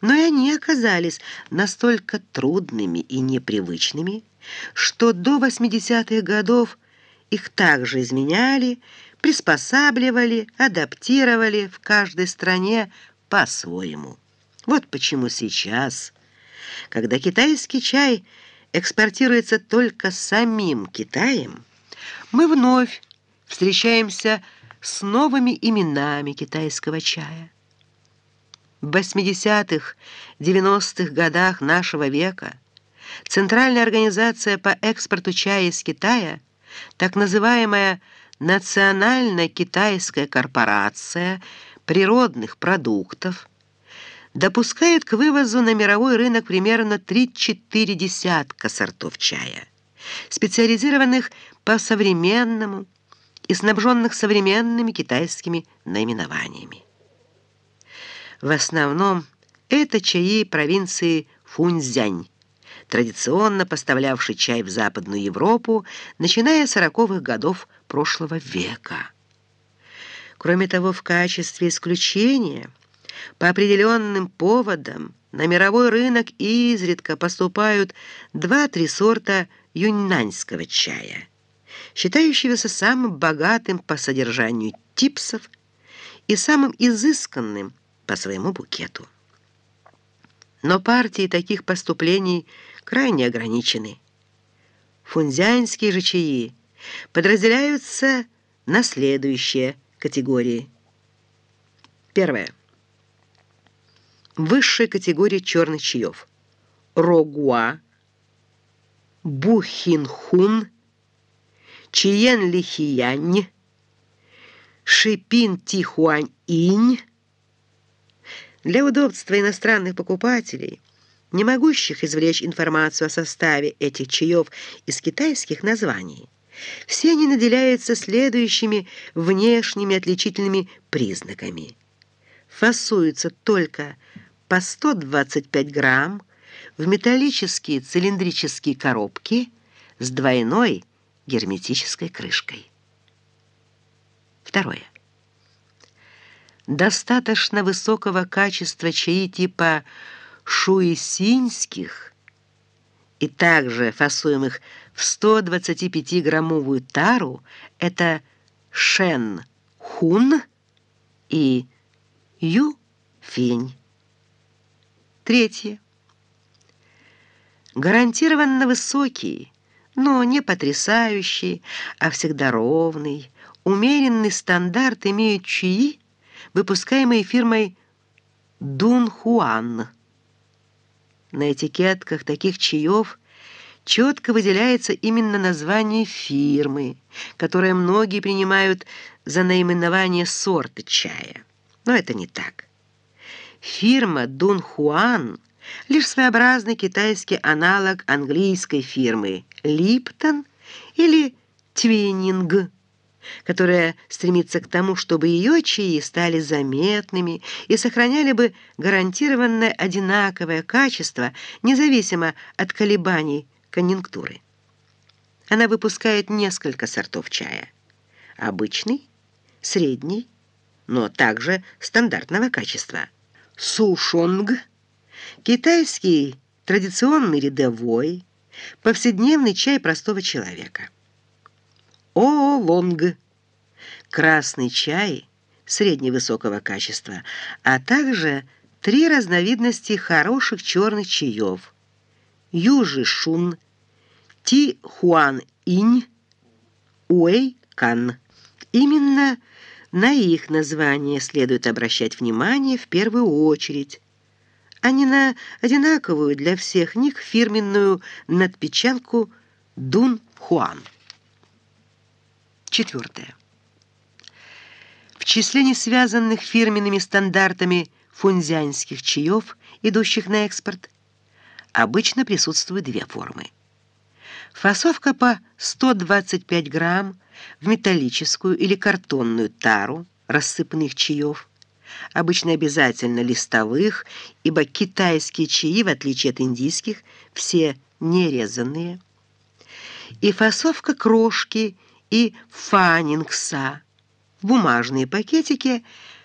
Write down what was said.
но и они оказались настолько трудными и непривычными, что до 80-х годов их также изменяли, приспосабливали, адаптировали в каждой стране по-своему. Вот почему сейчас, когда китайский чай экспортируется только самим Китаем, мы вновь встречаемся с новыми именами китайского чая. В 80-х, 90-х годах нашего века Центральная организация по экспорту чая из Китая, так называемая Национальная китайская корпорация природных продуктов, допускает к вывозу на мировой рынок примерно 3-4 десятка сортов чая, специализированных по современному и снабженных современными китайскими наименованиями. В основном это чаи провинции Фунцзянь, традиционно поставлявший чай в Западную Европу, начиная с 40-х годов прошлого века. Кроме того, в качестве исключения, по определенным поводам, на мировой рынок изредка поступают 2-3 сорта юньнаньского чая, считающегося самым богатым по содержанию типсов и самым изысканным по своему букету. Но партии таких поступлений крайне ограничены. Фунзянские же подразделяются на следующие категории. Первое. Высшая категория черных чаев. Рогуа, Бухинхун, Чиен-Лихиянь, Шипин-Тихуань-Инь, для удобства иностранных покупателей, не могущих извлечь информацию о составе этих чаев из китайских названий, все они наделяются следующими внешними отличительными признаками. Фасуются только по 125 грамм в металлические цилиндрические коробки с двойной герметической крышкой. Второе достаточно высокого качества чаи типа шуисинских и также фасуемых в 125-граммовую тару это шен-хун и ю-фень. Третье. Гарантированно высокий, но не потрясающий, а всегда ровный, умеренный стандарт имеют чаи, выпускаемые фирмой Дунхуан. На этикетках таких чаев четко выделяется именно название фирмы, которое многие принимают за наименование сорта чая. Но это не так. Фирма Дунхуан – лишь своеобразный китайский аналог английской фирмы Липтон или Твиннинг которая стремится к тому, чтобы ее чаи стали заметными и сохраняли бы гарантированное одинаковое качество, независимо от колебаний конъюнктуры. Она выпускает несколько сортов чая. Обычный, средний, но также стандартного качества. Сушонг, китайский традиционный рядовой, повседневный чай простого человека – оолонг, красный чай средневысокого качества, а также три разновидности хороших черных чаев – южишун, ти-хуан-инь, уэй-кан. Именно на их название следует обращать внимание в первую очередь, а не на одинаковую для всех них фирменную надпечатку «Дун-Хуан». Четвертое. В числе несвязанных фирменными стандартами фунзянских чаев, идущих на экспорт, обычно присутствуют две формы. Фасовка по 125 грамм в металлическую или картонную тару рассыпанных чаев, обычно обязательно листовых, ибо китайские чаи, в отличие от индийских, все нерезанные, и фасовка крошки и фанингса. В бумажные пакетики